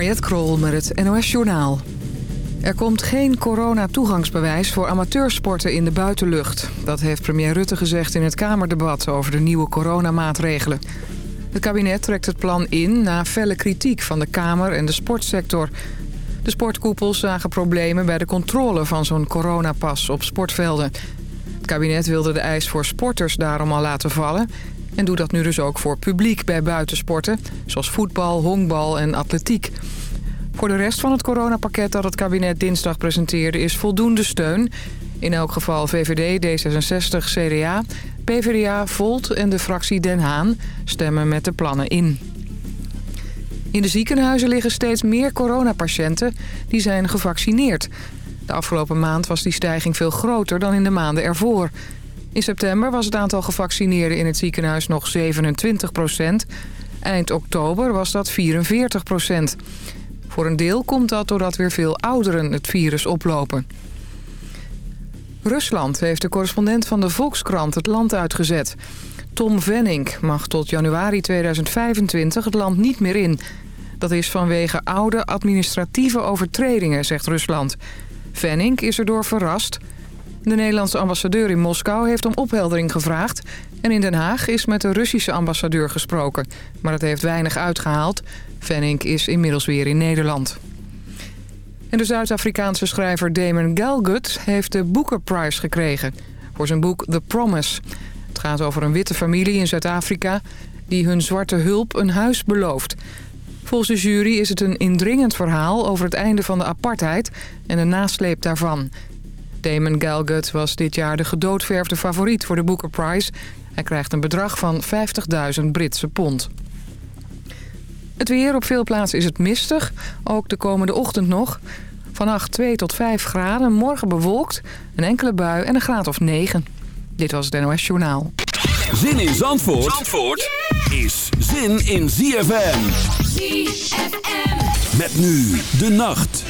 Mariette Krol met het NOS Journaal. Er komt geen corona-toegangsbewijs voor amateursporten in de buitenlucht. Dat heeft premier Rutte gezegd in het Kamerdebat over de nieuwe coronamaatregelen. Het kabinet trekt het plan in na felle kritiek van de Kamer en de sportsector. De sportkoepels zagen problemen bij de controle van zo'n coronapas op sportvelden. Het kabinet wilde de eis voor sporters daarom al laten vallen... en doet dat nu dus ook voor publiek bij buitensporten... zoals voetbal, honkbal en atletiek... Voor de rest van het coronapakket dat het kabinet dinsdag presenteerde is voldoende steun. In elk geval VVD, D66, CDA, PvdA, Volt en de fractie Den Haan stemmen met de plannen in. In de ziekenhuizen liggen steeds meer coronapatiënten die zijn gevaccineerd. De afgelopen maand was die stijging veel groter dan in de maanden ervoor. In september was het aantal gevaccineerden in het ziekenhuis nog 27 procent. Eind oktober was dat 44 procent. Voor een deel komt dat doordat weer veel ouderen het virus oplopen. Rusland heeft de correspondent van de Volkskrant het land uitgezet. Tom Venning mag tot januari 2025 het land niet meer in. Dat is vanwege oude administratieve overtredingen, zegt Rusland. Venning is erdoor verrast. De Nederlandse ambassadeur in Moskou heeft om opheldering gevraagd... en in Den Haag is met de Russische ambassadeur gesproken. Maar het heeft weinig uitgehaald. Venink is inmiddels weer in Nederland. En de Zuid-Afrikaanse schrijver Damon Galgut heeft de Booker Prize gekregen... voor zijn boek The Promise. Het gaat over een witte familie in Zuid-Afrika... die hun zwarte hulp een huis belooft. Volgens de jury is het een indringend verhaal over het einde van de apartheid... en de nasleep daarvan... Damon Galgut was dit jaar de gedoodverfde favoriet voor de Booker Prize. Hij krijgt een bedrag van 50.000 Britse pond. Het weer op veel plaatsen is het mistig, ook de komende ochtend nog. Vannacht 2 tot 5 graden, morgen bewolkt, een enkele bui en een graad of 9. Dit was het NOS Journaal. Zin in Zandvoort, Zandvoort is zin in ZFM. ZFM. Met nu de nacht.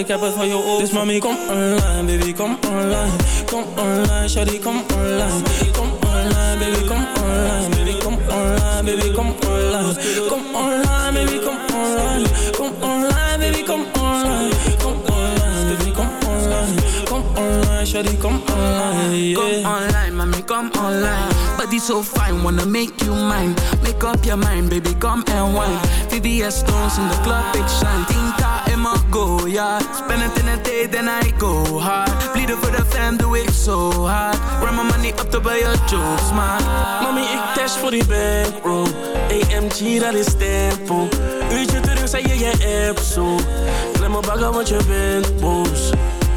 Ik heb je mami, kom online, baby, kom online. Kom online, shawty, kom online. Kom online, baby, kom online. Baby, kom online, baby, kom online. Kom online, baby, kom online. Kom online, baby, kom online. Kom online, baby, kom online. Kom online, shawty, kom online. Yeah. Mami, come online. Body so fine, wanna make you mine. Make up your mind, baby, come and wine. VVS stones in the club, big shine. Tinta in my go, yeah. Spend it in a day, then I go hard. Bleeden for the fam, do it so hard. Run my money up to buy your jokes, man. Mami, ik dash voor die bankroll. AMG, dat is tempo. Uurtje terug, zei je je app zo. Klem me bagger, want je bent boos.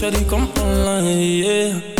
shawty, kom online, yeah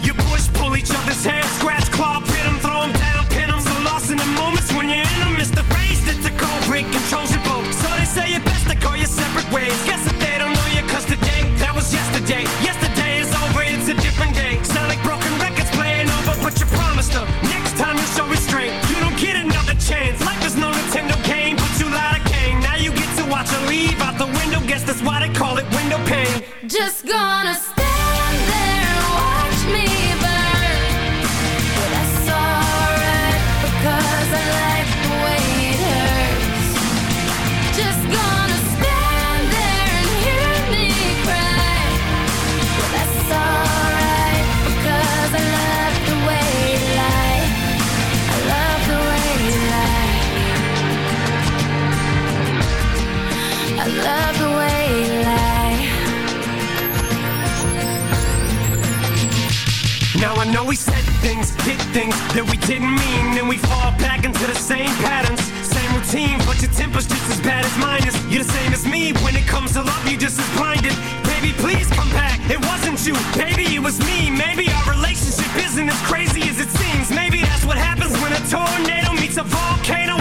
you. Maybe it was me. Maybe our relationship isn't as crazy as it seems. Maybe that's what happens when a tornado meets a volcano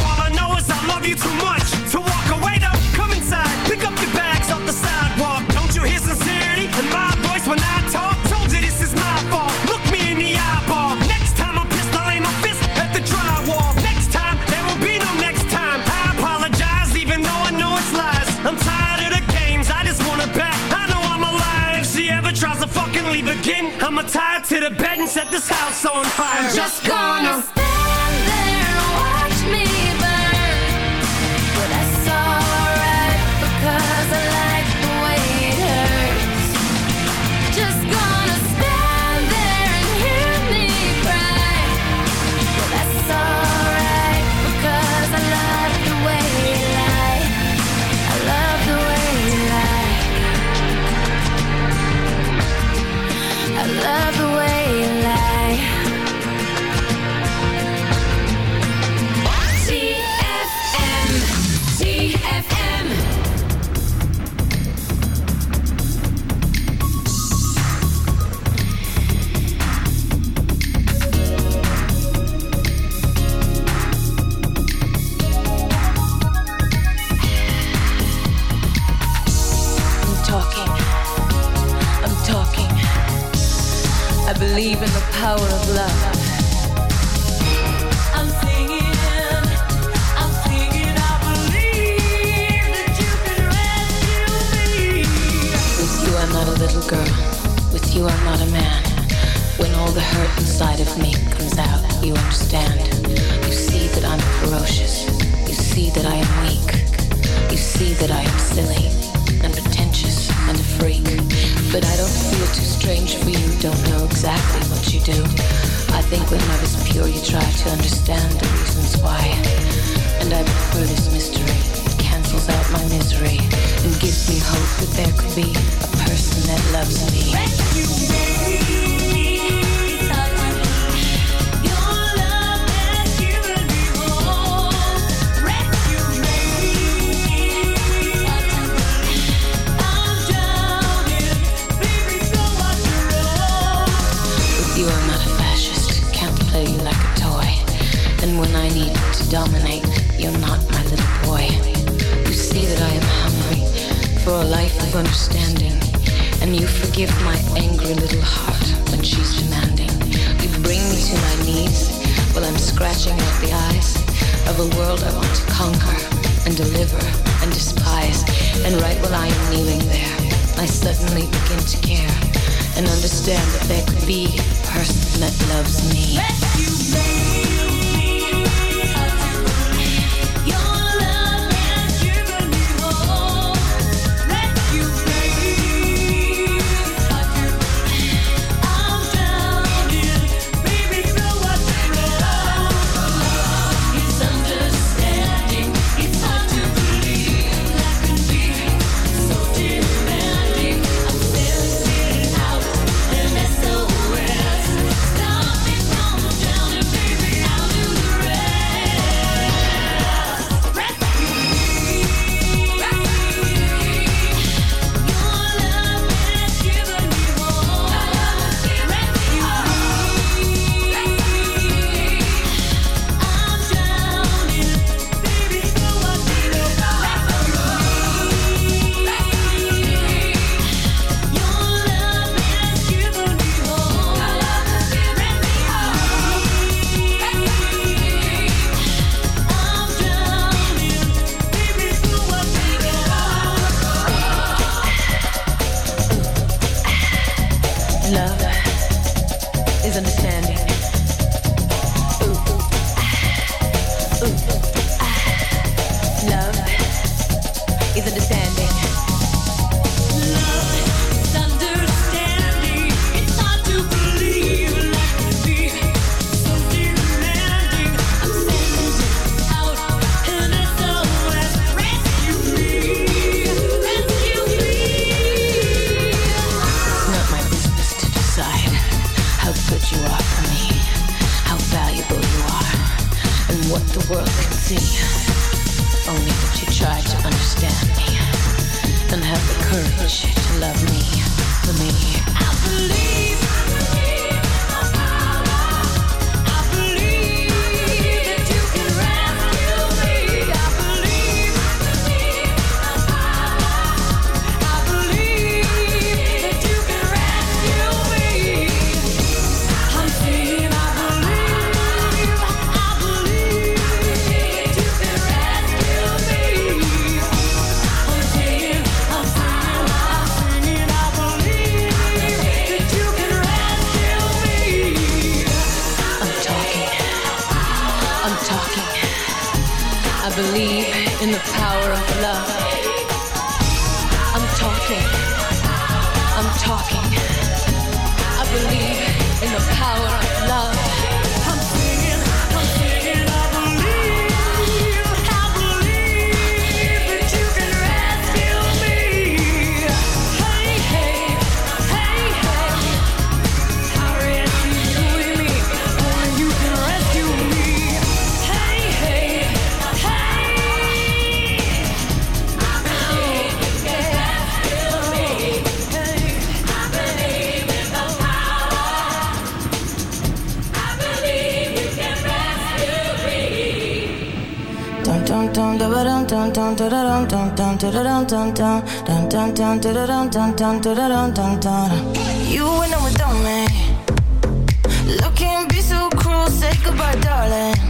I'm just gonna stand there and watch me burn. But that's alright because I like the way it hurts. Just gonna stand there and hear me cry. But that's alright because I love the way you lie. I love the way you lie. I love world I want to conquer and deliver and despise. And right while I am kneeling there, I suddenly begin to care and understand that there could be a person that loves me. Good you are for me, how valuable you are, and what the world can see. Only that you try to understand me and have the courage to love me for me. I believe. Believe dun da da dun dun dun dun dun dun da da dun dun dun da da dun dun dun. You on without me. Love can be so cruel. Say goodbye, darling.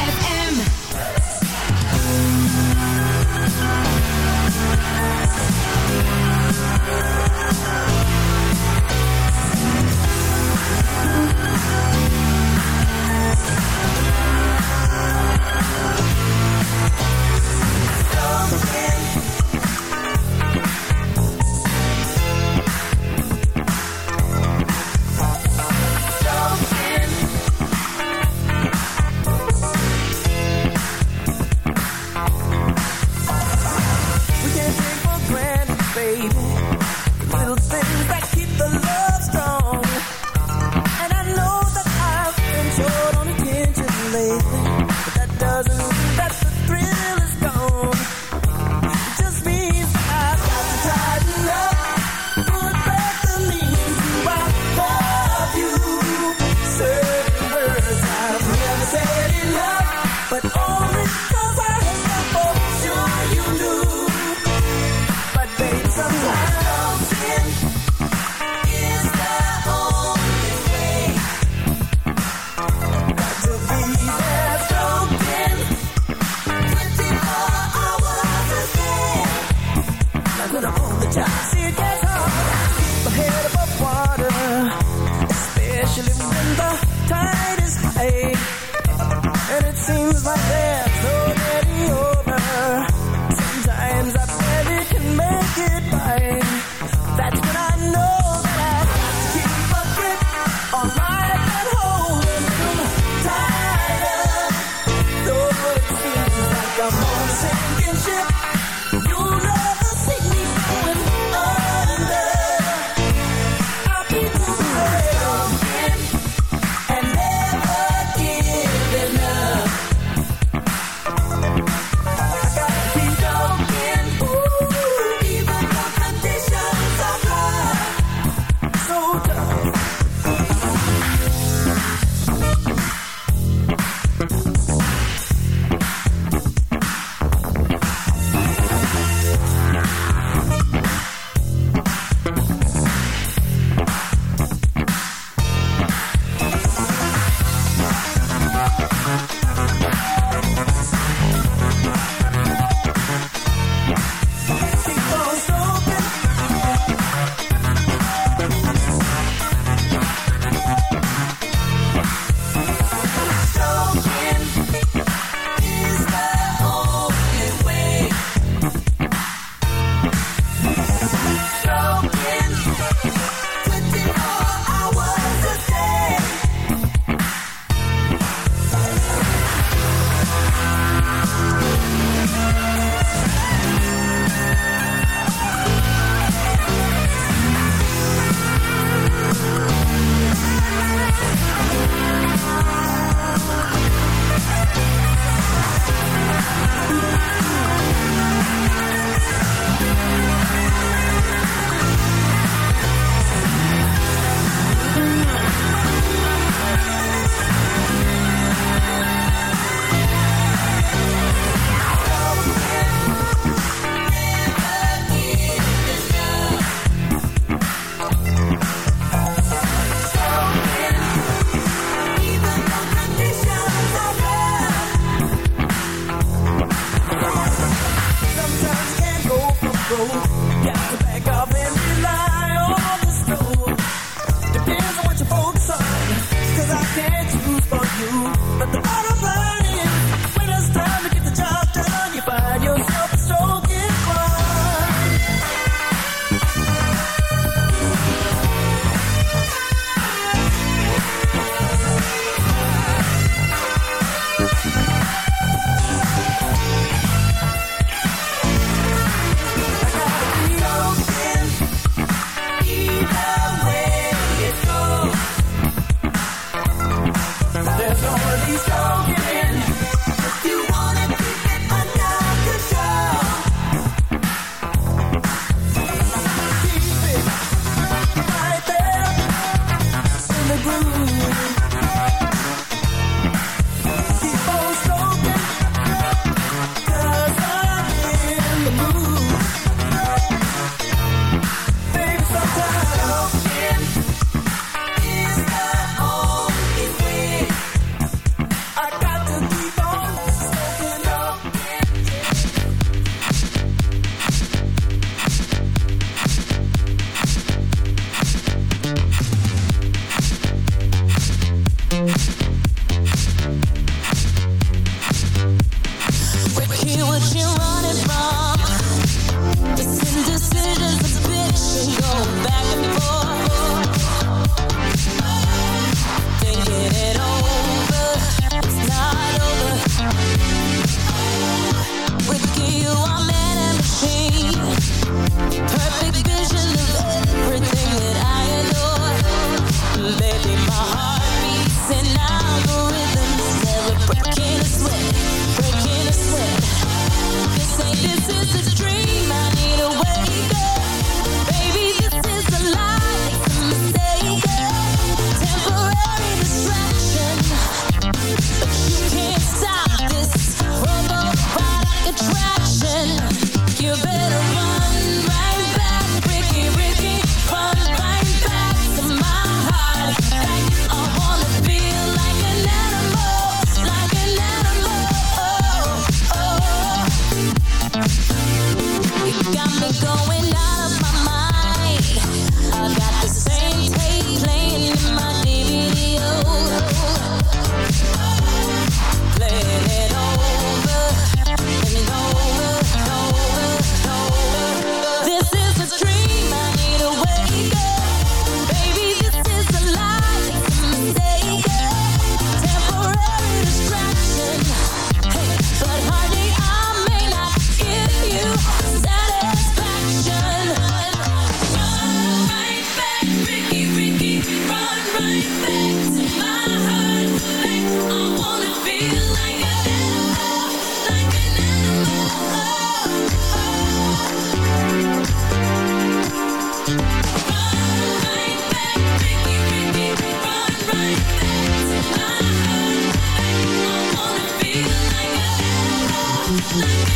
We'll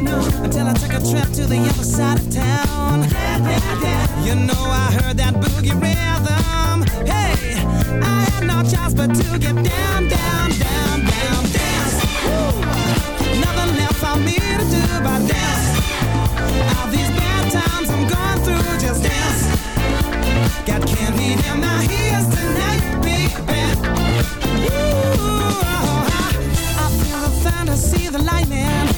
no, no, no, until I took a trip to the other side of town. You know I heard that boogie rhythm. Hey, I had no choice but to get down, down, down, down, dance. Woo. Nothing left for me to do but dance. All these bad times I'm going through, just dance. Got candy in my ears tonight, baby. Ooh, I, I feel the thunder, see the lightning.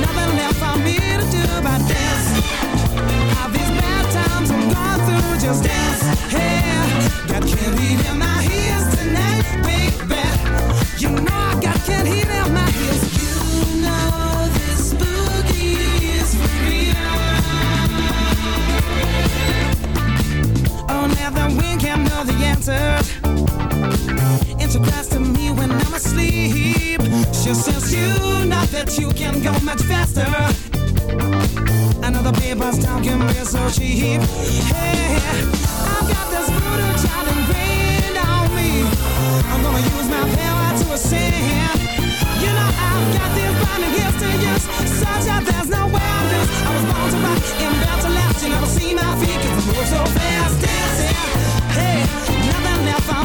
Nothing left for me to do but dance. All these bad times I'm going through, just dance. Hey, got candy in my ears tonight. You know I got candy in my ears. You know this boogie is for. Oh, now the wind can know the answers. A class to me when I'm asleep. She says you know that you can go much faster. The papers talking so cheap. Hey, I've got this child on me. I'm gonna use my power to ascend. You know I've got these to use, there's no way I lose. I was born to rock and to. You never see my feet 'cause I so fast. Hey, nothing for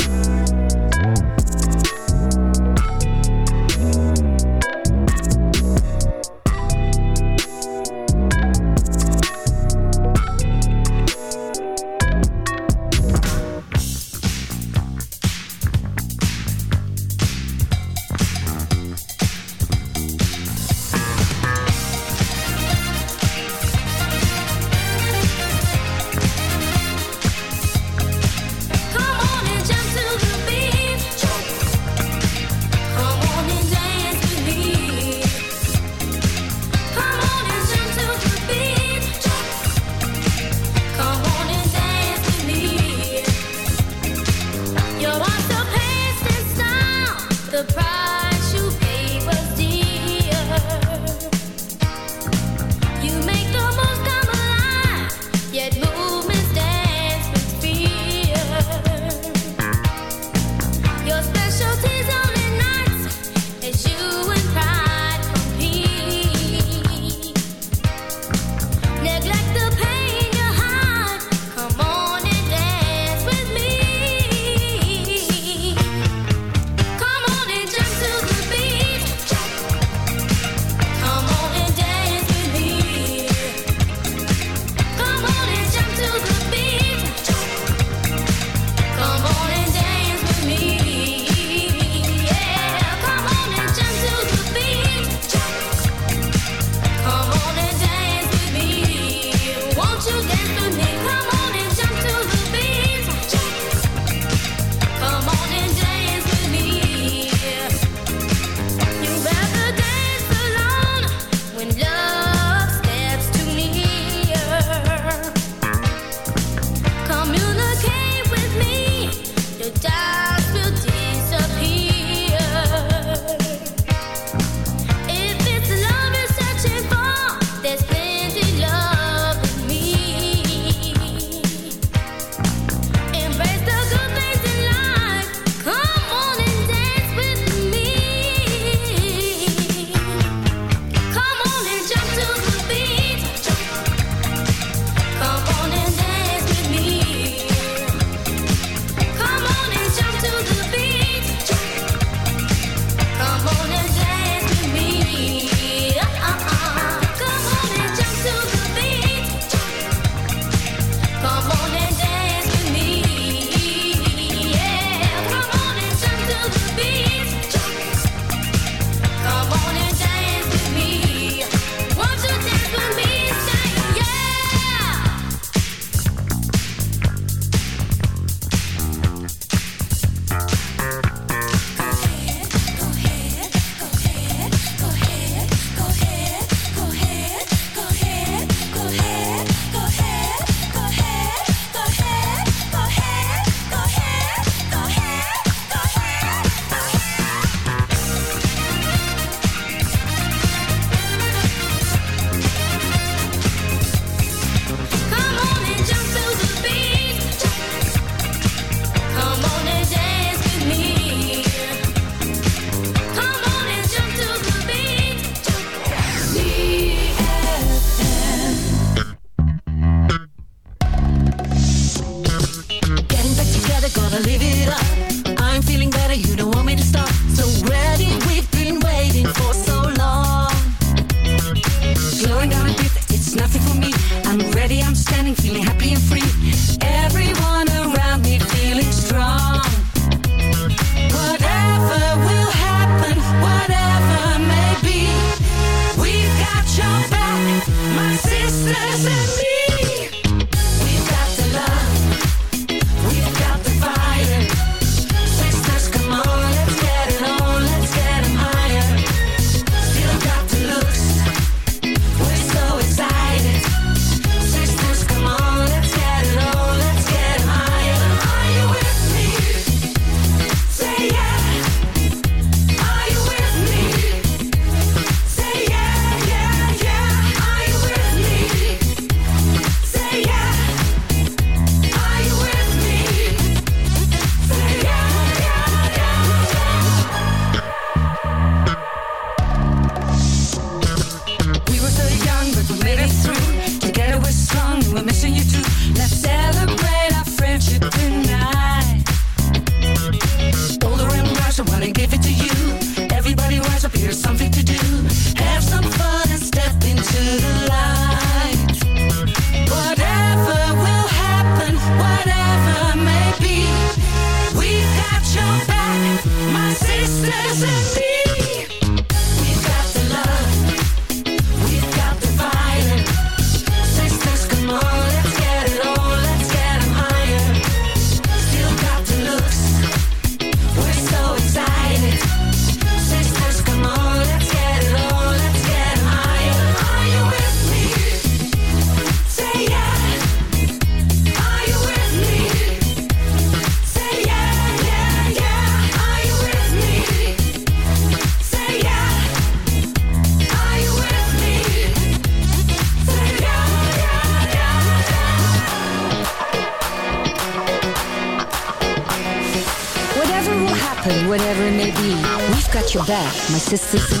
my sisters